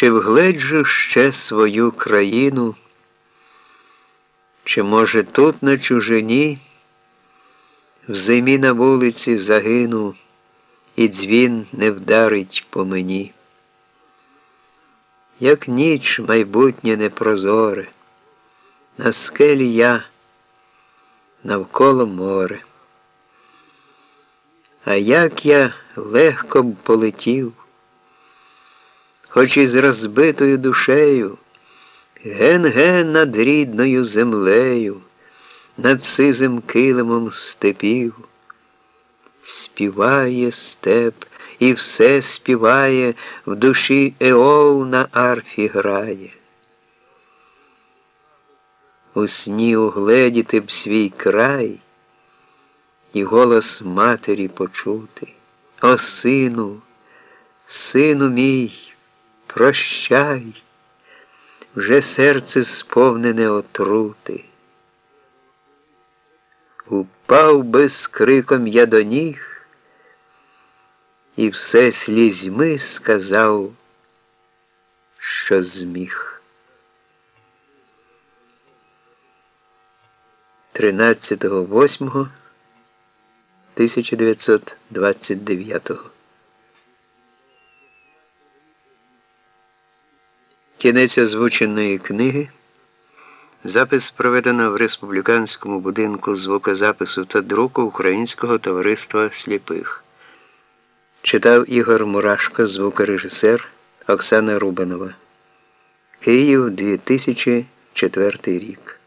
Чи вгледжу ще свою країну, чи, може, тут на чужині, в зимі на вулиці загину, і дзвін не вдарить по мені, як ніч майбутнє непрозоре, на скелі я навколо море. А як я легко б полетів, хоч і з розбитою душею, ген-ген над рідною землею, над сизим килимом степів, співає степ і все співає, в душі Еол на арфі грає. У сні угледіти б свій край і голос матері почути. О, сину, сину мій, прощай, вже серце сповнене отрути. Упав би з криком я до ніг і все слізьми сказав, що зміг. 13.08 Кінець озвученої книги. Запис проведено в Республіканському будинку звукозапису та друку Українського товариства сліпих. Читав Ігор Мурашко, звукорежисер Оксана Рубанова. Київ 2004 рік.